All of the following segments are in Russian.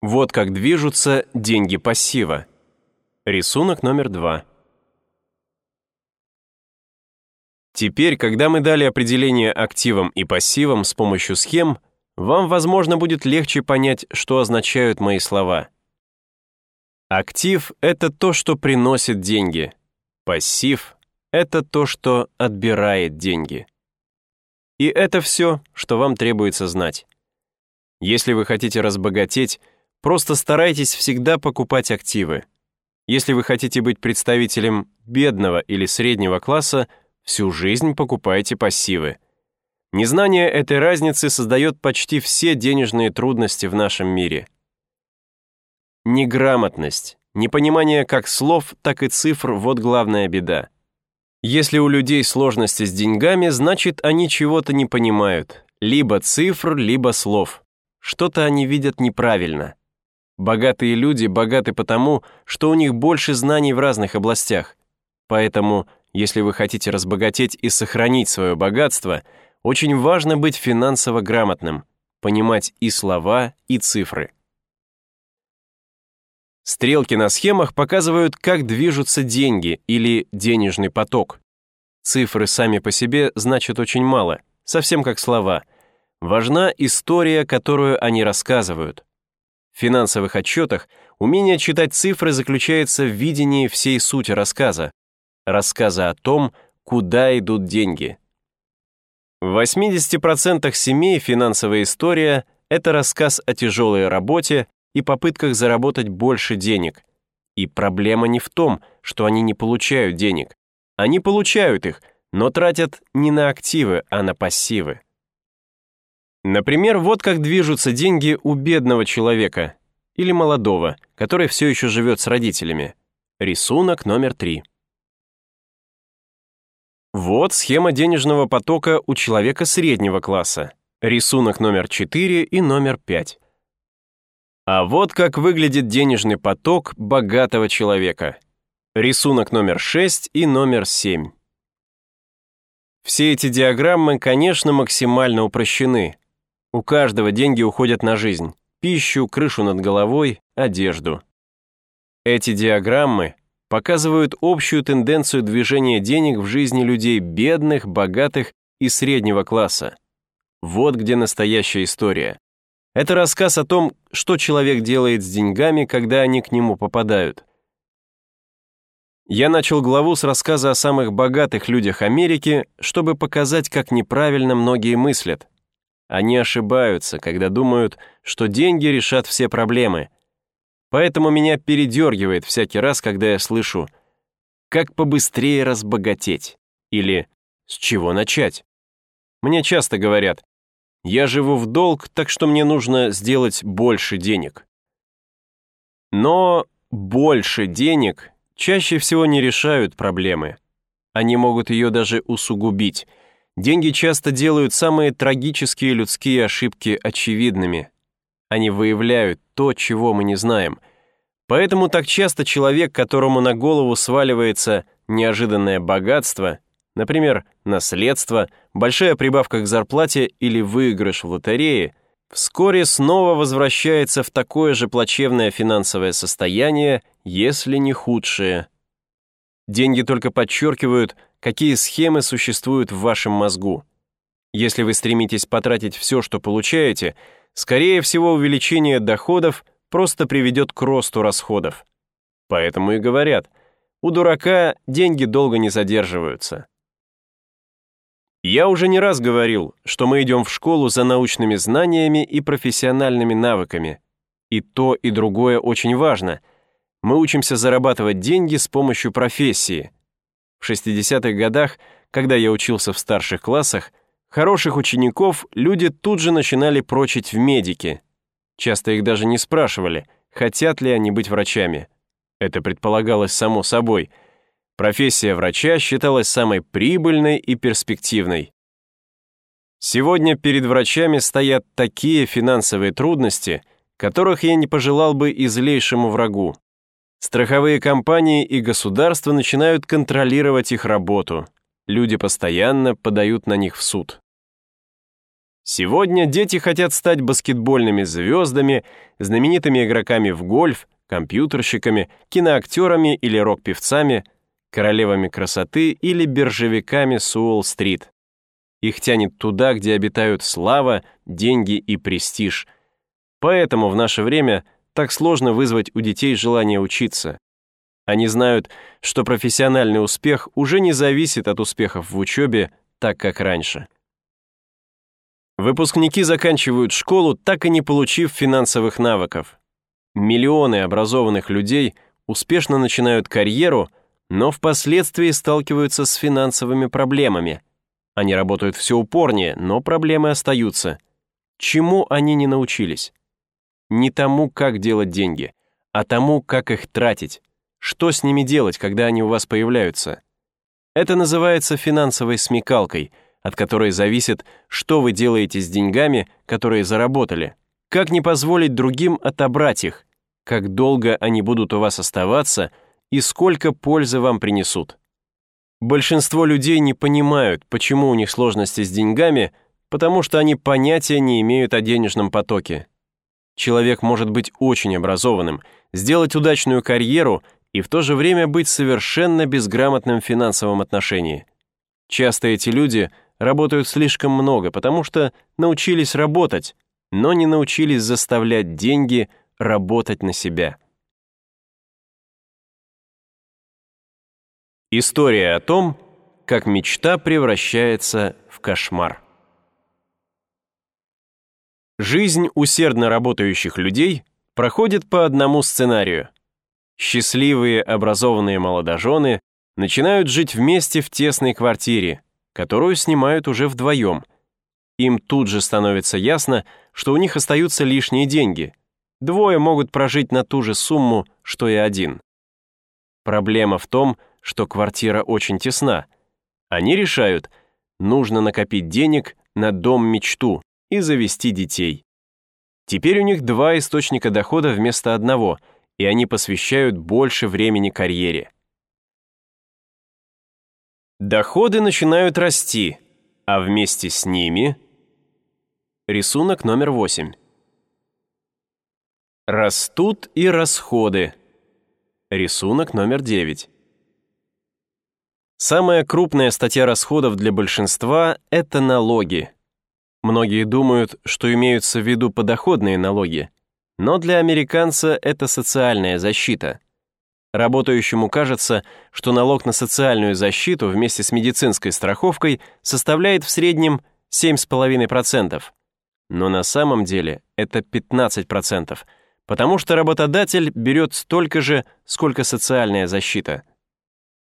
Вот как движутся деньги пассива. Рисунок номер два. Теперь, когда мы дали определение активам и пассивам с помощью схем, вам, возможно, будет легче понять, что означают мои слова. Актив — это то, что приносит деньги. Пассив — это то, что отбирает деньги. И это все, что вам требуется знать. Если вы хотите разбогатеть, просто старайтесь всегда покупать активы. Если вы хотите быть представителем бедного или среднего класса, всю жизнь покупайте пассивы. Незнание этой разницы создает почти все денежные трудности в нашем мире. Неграмотность, непонимание как слов, так и цифр – вот главная беда. Если у людей сложности с деньгами, значит, они чего-то не понимают. Либо цифр, либо слов. Что-то они видят неправильно. Богатые люди богаты потому, что у них больше знаний в разных областях. Поэтому, если вы хотите разбогатеть и сохранить свое богатство, очень важно быть финансово грамотным, понимать и слова, и цифры. Стрелки на схемах показывают, как движутся деньги или денежный поток. Цифры сами по себе значат очень мало, совсем как слова. Важна история, которую они рассказывают. Финансовых отчетах умение читать цифры заключается в видении всей сути рассказа, рассказа о том, куда идут деньги. В 80% семей финансовая история — это рассказ о тяжелой работе, и попытках заработать больше денег. И проблема не в том, что они не получают денег. Они получают их, но тратят не на активы, а на пассивы. Например, вот как движутся деньги у бедного человека или молодого, который все еще живет с родителями. Рисунок номер три. Вот схема денежного потока у человека среднего класса. Рисунок номер 4 и номер 5. А вот как выглядит денежный поток богатого человека. Рисунок номер 6 и номер 7. Все эти диаграммы, конечно, максимально упрощены. У каждого деньги уходят на жизнь. Пищу, крышу над головой, одежду. Эти диаграммы показывают общую тенденцию движения денег в жизни людей бедных, богатых и среднего класса. Вот где настоящая история. Это рассказ о том, что человек делает с деньгами, когда они к нему попадают. Я начал главу с рассказа о самых богатых людях Америки, чтобы показать, как неправильно многие мыслят. Они ошибаются, когда думают, что деньги решат все проблемы. Поэтому меня передергивает всякий раз, когда я слышу «как побыстрее разбогатеть» или «с чего начать». Мне часто говорят я живу в долг, так что мне нужно сделать больше денег. Но больше денег чаще всего не решают проблемы. Они могут ее даже усугубить. Деньги часто делают самые трагические людские ошибки очевидными. Они выявляют то, чего мы не знаем. Поэтому так часто человек, которому на голову сваливается неожиданное богатство, например, наследство, большая прибавка к зарплате или выигрыш в лотерее, вскоре снова возвращается в такое же плачевное финансовое состояние, если не худшее. Деньги только подчеркивают, какие схемы существуют в вашем мозгу. Если вы стремитесь потратить все, что получаете, скорее всего, увеличение доходов просто приведет к росту расходов. Поэтому и говорят, у дурака деньги долго не задерживаются. Я уже не раз говорил, что мы идем в школу за научными знаниями и профессиональными навыками. И то, и другое очень важно. Мы учимся зарабатывать деньги с помощью профессии. В 60-х годах, когда я учился в старших классах, хороших учеников люди тут же начинали прочить в медики. Часто их даже не спрашивали, хотят ли они быть врачами. Это предполагалось само собой — Профессия врача считалась самой прибыльной и перспективной. Сегодня перед врачами стоят такие финансовые трудности, которых я не пожелал бы и злейшему врагу. Страховые компании и государства начинают контролировать их работу. Люди постоянно подают на них в суд. Сегодня дети хотят стать баскетбольными звездами, знаменитыми игроками в гольф, компьютерщиками, киноактерами или рок-певцами, королевами красоты или биржевиками с Уолл-стрит. Их тянет туда, где обитают слава, деньги и престиж. Поэтому в наше время так сложно вызвать у детей желание учиться. Они знают, что профессиональный успех уже не зависит от успехов в учебе, так как раньше. Выпускники заканчивают школу, так и не получив финансовых навыков. Миллионы образованных людей успешно начинают карьеру, но впоследствии сталкиваются с финансовыми проблемами. Они работают все упорнее, но проблемы остаются. Чему они не научились? Не тому, как делать деньги, а тому, как их тратить. Что с ними делать, когда они у вас появляются? Это называется финансовой смекалкой – от которой зависит, что вы делаете с деньгами, которые заработали. Как не позволить другим отобрать их, как долго они будут у вас оставаться и сколько пользы вам принесут. Большинство людей не понимают, почему у них сложности с деньгами, потому что они понятия не имеют о денежном потоке. Человек может быть очень образованным, сделать удачную карьеру и в то же время быть совершенно безграмотным в финансовом отношении. Часто эти люди – работают слишком много, потому что научились работать, но не научились заставлять деньги работать на себя. История о том, как мечта превращается в кошмар. Жизнь усердно работающих людей проходит по одному сценарию. Счастливые образованные молодожены начинают жить вместе в тесной квартире, которую снимают уже вдвоем. Им тут же становится ясно, что у них остаются лишние деньги. Двое могут прожить на ту же сумму, что и один. Проблема в том, что квартира очень тесна. Они решают, нужно накопить денег на дом-мечту и завести детей. Теперь у них два источника дохода вместо одного, и они посвящают больше времени карьере. Доходы начинают расти, а вместе с ними... Рисунок номер 8. Растут и расходы. Рисунок номер 9. Самая крупная статья расходов для большинства – это налоги. Многие думают, что имеются в виду подоходные налоги, но для американца это социальная защита – Работающему кажется, что налог на социальную защиту вместе с медицинской страховкой составляет в среднем 7,5%. Но на самом деле это 15%, потому что работодатель берет столько же, сколько социальная защита.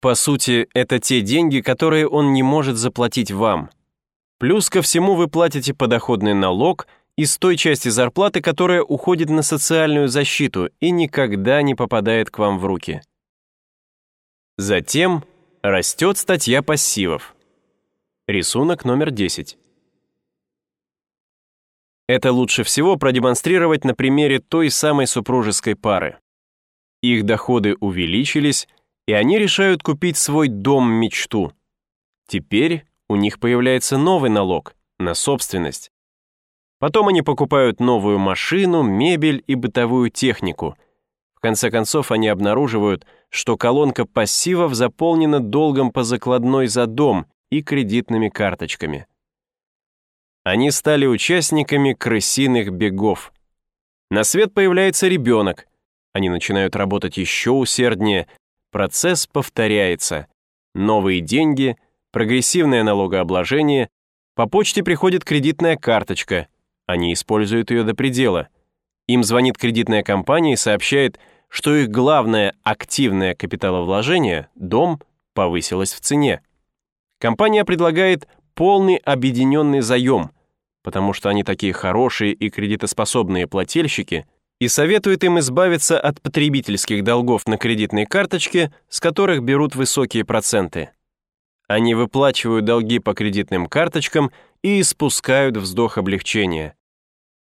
По сути, это те деньги, которые он не может заплатить вам. Плюс ко всему вы платите подоходный налог – из той части зарплаты, которая уходит на социальную защиту и никогда не попадает к вам в руки. Затем растет статья пассивов. Рисунок номер 10. Это лучше всего продемонстрировать на примере той самой супружеской пары. Их доходы увеличились, и они решают купить свой дом-мечту. Теперь у них появляется новый налог на собственность. Потом они покупают новую машину, мебель и бытовую технику. В конце концов, они обнаруживают, что колонка пассивов заполнена долгом по закладной за дом и кредитными карточками. Они стали участниками крысиных бегов. На свет появляется ребенок. Они начинают работать еще усерднее. Процесс повторяется. Новые деньги, прогрессивное налогообложение, по почте приходит кредитная карточка — они используют ее до предела. Им звонит кредитная компания и сообщает, что их главное активное капиталовложение, дом, повысилось в цене. Компания предлагает полный объединенный заем, потому что они такие хорошие и кредитоспособные плательщики, и советует им избавиться от потребительских долгов на кредитной карточке, с которых берут высокие проценты. Они выплачивают долги по кредитным карточкам и испускают вздох облегчения.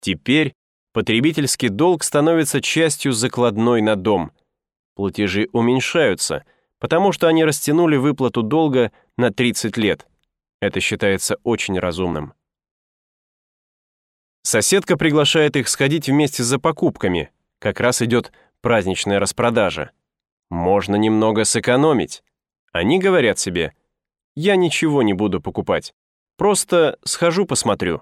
Теперь потребительский долг становится частью закладной на дом. Платежи уменьшаются, потому что они растянули выплату долга на 30 лет. Это считается очень разумным. Соседка приглашает их сходить вместе за покупками. Как раз идет праздничная распродажа. Можно немного сэкономить. Они говорят себе, я ничего не буду покупать, просто схожу посмотрю.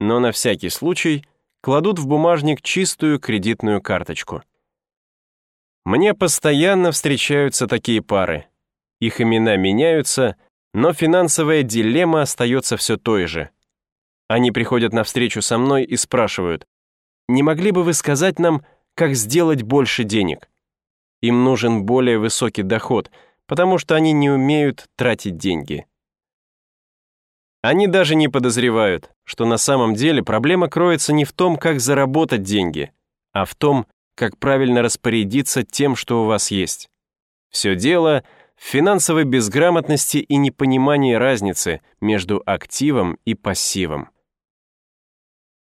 Но на всякий случай кладут в бумажник чистую кредитную карточку. Мне постоянно встречаются такие пары. Их имена меняются, но финансовая дилемма остается все той же. Они приходят на встречу со мной и спрашивают, «Не могли бы вы сказать нам, как сделать больше денег?» Им нужен более высокий доход, потому что они не умеют тратить деньги. Они даже не подозревают, что на самом деле проблема кроется не в том, как заработать деньги, а в том, как правильно распорядиться тем, что у вас есть. Все дело в финансовой безграмотности и непонимании разницы между активом и пассивом.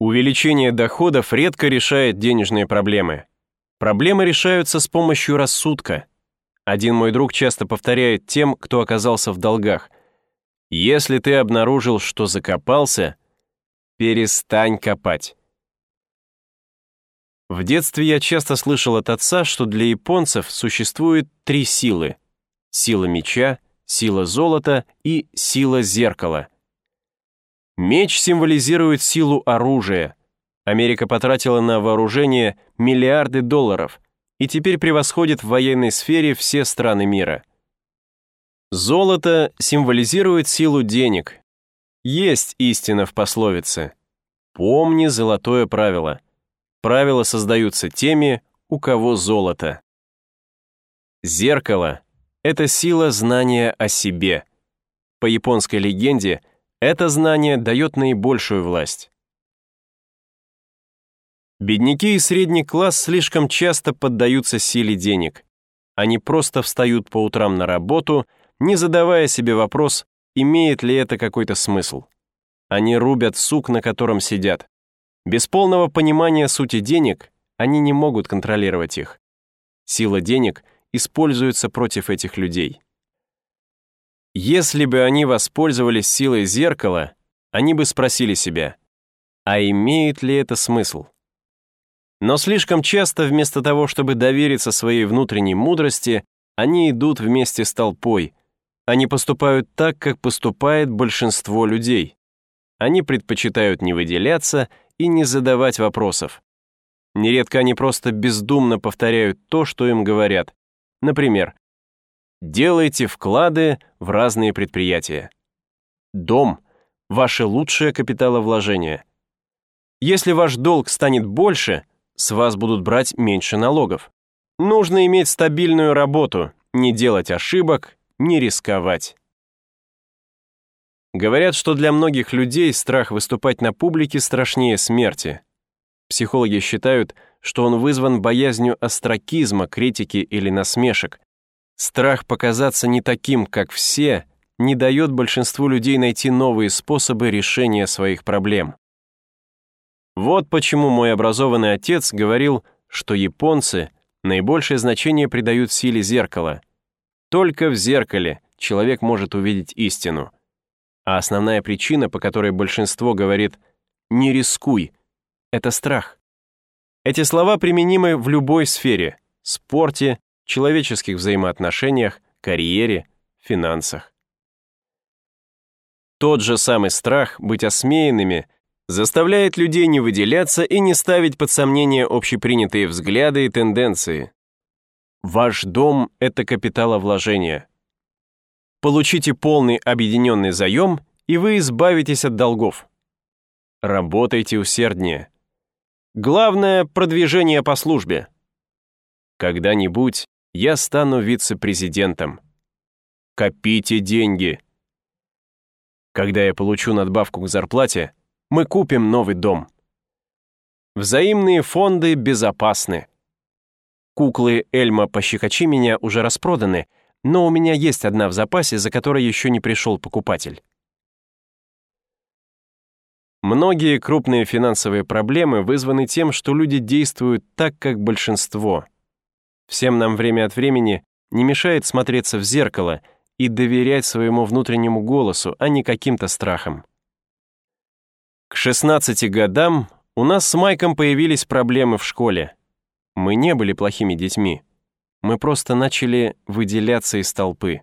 Увеличение доходов редко решает денежные проблемы. Проблемы решаются с помощью рассудка. Один мой друг часто повторяет тем, кто оказался в долгах. Если ты обнаружил, что закопался, перестань копать. В детстве я часто слышал от отца, что для японцев существует три силы. Сила меча, сила золота и сила зеркала. Меч символизирует силу оружия, Америка потратила на вооружение миллиарды долларов и теперь превосходит в военной сфере все страны мира. Золото символизирует силу денег. Есть истина в пословице. Помни золотое правило. Правила создаются теми, у кого золото. Зеркало — это сила знания о себе. По японской легенде, это знание дает наибольшую власть. Бедняки и средний класс слишком часто поддаются силе денег. Они просто встают по утрам на работу, не задавая себе вопрос, имеет ли это какой-то смысл. Они рубят сук, на котором сидят. Без полного понимания сути денег они не могут контролировать их. Сила денег используется против этих людей. Если бы они воспользовались силой зеркала, они бы спросили себя, а имеет ли это смысл? Но слишком часто вместо того, чтобы довериться своей внутренней мудрости, они идут вместе с толпой. Они поступают так, как поступает большинство людей. Они предпочитают не выделяться и не задавать вопросов. Нередко они просто бездумно повторяют то, что им говорят. Например, делайте вклады в разные предприятия. Дом – ваше лучшее капиталовложение. Если ваш долг станет больше – с вас будут брать меньше налогов. Нужно иметь стабильную работу, не делать ошибок, не рисковать. Говорят, что для многих людей страх выступать на публике страшнее смерти. Психологи считают, что он вызван боязнью остракизма, критики или насмешек. Страх показаться не таким, как все, не дает большинству людей найти новые способы решения своих проблем. Вот почему мой образованный отец говорил, что японцы наибольшее значение придают силе зеркала. Только в зеркале человек может увидеть истину. А основная причина, по которой большинство говорит «не рискуй», это страх. Эти слова применимы в любой сфере – спорте, человеческих взаимоотношениях, карьере, финансах. Тот же самый страх быть осмеянными – заставляет людей не выделяться и не ставить под сомнение общепринятые взгляды и тенденции. Ваш дом — это капиталовложение. Получите полный объединенный заем, и вы избавитесь от долгов. Работайте усерднее. Главное — продвижение по службе. Когда-нибудь я стану вице-президентом. Копите деньги. Когда я получу надбавку к зарплате, мы купим новый дом. Взаимные фонды безопасны. Куклы Эльма «Пощекочи меня» уже распроданы, но у меня есть одна в запасе, за которой еще не пришел покупатель. Многие крупные финансовые проблемы вызваны тем, что люди действуют так, как большинство. Всем нам время от времени не мешает смотреться в зеркало и доверять своему внутреннему голосу, а не каким-то страхам. К 16 годам у нас с Майком появились проблемы в школе. Мы не были плохими детьми. Мы просто начали выделяться из толпы.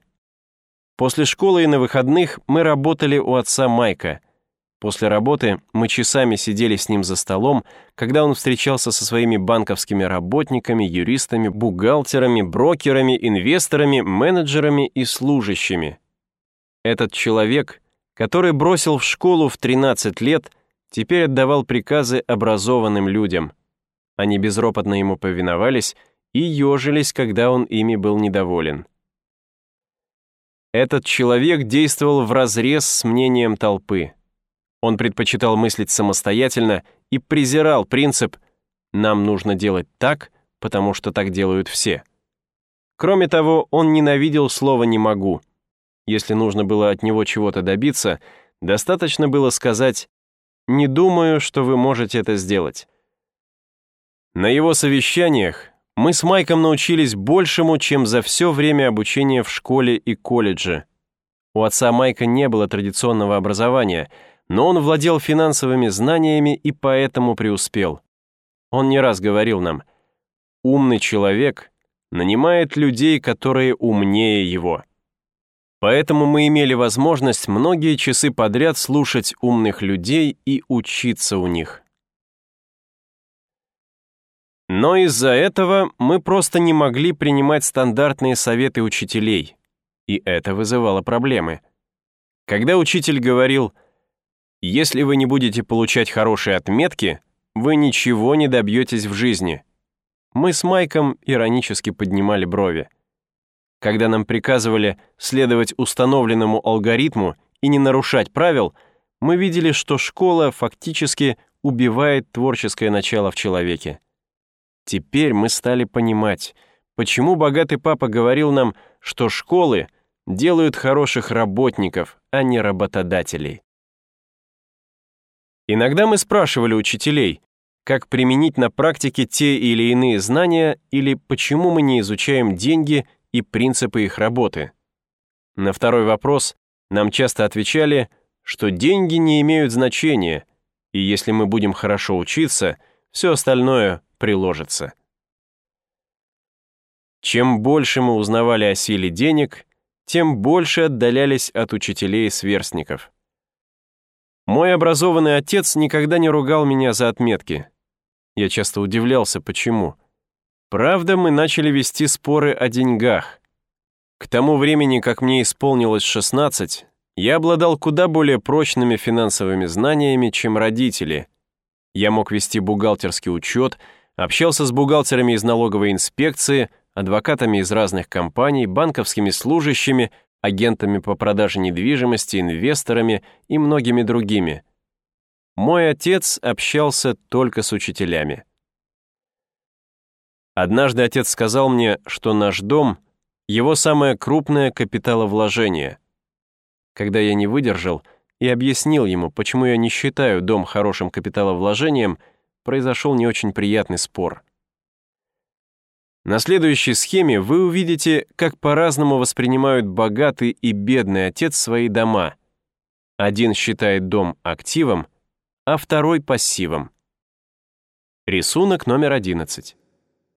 После школы и на выходных мы работали у отца Майка. После работы мы часами сидели с ним за столом, когда он встречался со своими банковскими работниками, юристами, бухгалтерами, брокерами, инвесторами, менеджерами и служащими. Этот человек, который бросил в школу в 13 лет, теперь отдавал приказы образованным людям. Они безропотно ему повиновались и ежились, когда он ими был недоволен. Этот человек действовал вразрез с мнением толпы. Он предпочитал мыслить самостоятельно и презирал принцип «нам нужно делать так, потому что так делают все». Кроме того, он ненавидел слово «не могу». Если нужно было от него чего-то добиться, достаточно было сказать «не думаю, что вы можете это сделать». На его совещаниях мы с Майком научились большему, чем за все время обучения в школе и колледже. У отца Майка не было традиционного образования — но он владел финансовыми знаниями и поэтому преуспел. Он не раз говорил нам, «Умный человек нанимает людей, которые умнее его». Поэтому мы имели возможность многие часы подряд слушать умных людей и учиться у них. Но из-за этого мы просто не могли принимать стандартные советы учителей, и это вызывало проблемы. Когда учитель говорил – если вы не будете получать хорошие отметки, вы ничего не добьетесь в жизни. Мы с Майком иронически поднимали брови. Когда нам приказывали следовать установленному алгоритму и не нарушать правил, мы видели, что школа фактически убивает творческое начало в человеке. Теперь мы стали понимать, почему богатый папа говорил нам, что школы делают хороших работников, а не работодателей. Иногда мы спрашивали учителей, как применить на практике те или иные знания или почему мы не изучаем деньги и принципы их работы. На второй вопрос нам часто отвечали, что деньги не имеют значения, и если мы будем хорошо учиться, все остальное приложится. Чем больше мы узнавали о силе денег, тем больше отдалялись от учителей и сверстников. Мой образованный отец никогда не ругал меня за отметки. Я часто удивлялся, почему. Правда, мы начали вести споры о деньгах. К тому времени, как мне исполнилось 16, я обладал куда более прочными финансовыми знаниями, чем родители. Я мог вести бухгалтерский учет, общался с бухгалтерами из налоговой инспекции, адвокатами из разных компаний, банковскими служащими — агентами по продаже недвижимости, инвесторами и многими другими. Мой отец общался только с учителями. Однажды отец сказал мне, что наш дом — его самое крупное капиталовложение. Когда я не выдержал и объяснил ему, почему я не считаю дом хорошим капиталовложением, произошел не очень приятный спор — на следующей схеме вы увидите, как по-разному воспринимают богатый и бедный отец свои дома. Один считает дом активом, а второй пассивом. Рисунок номер 11.